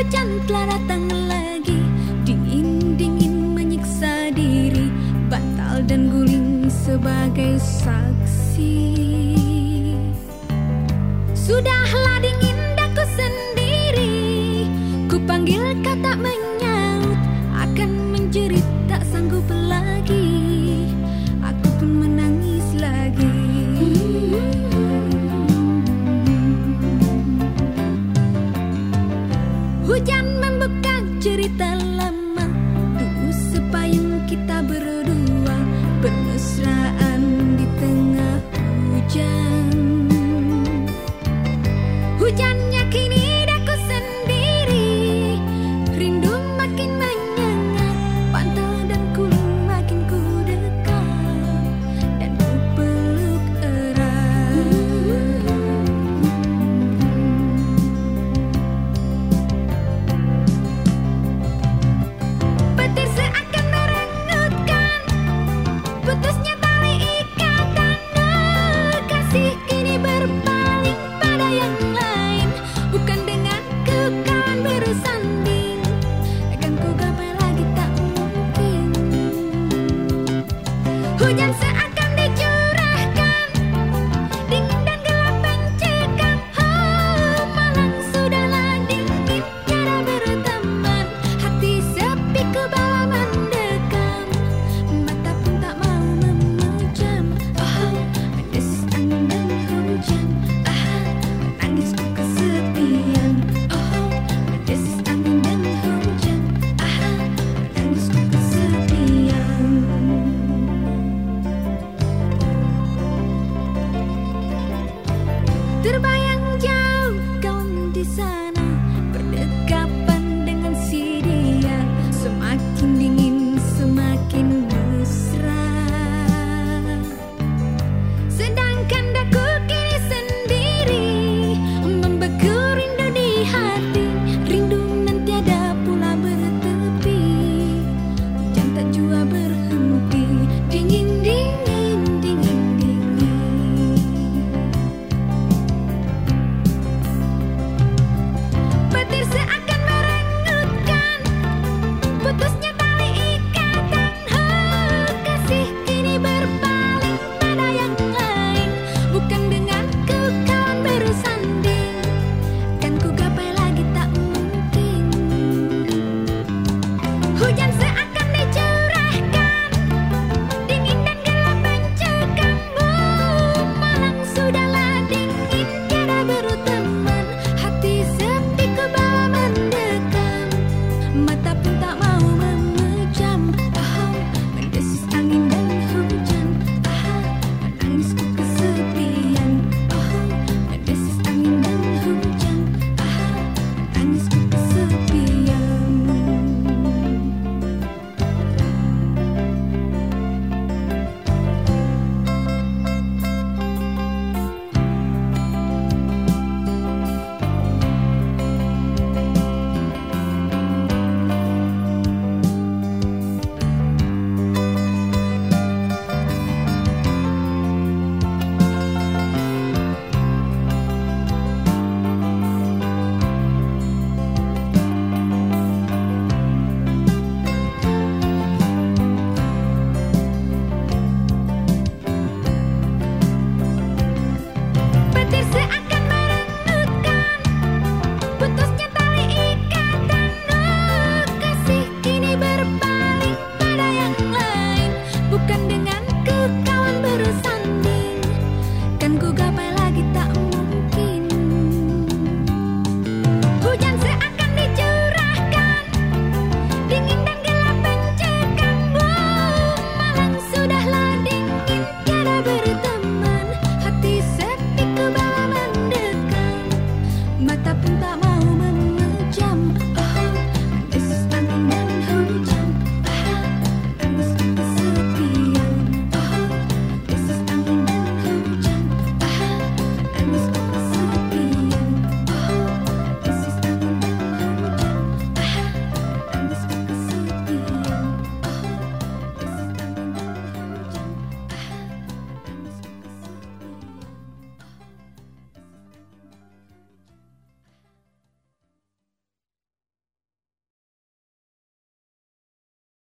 hujan telah datang lagi. Dingin-dingin menyiksa diri batal dan guling sebagai saksi. danh finding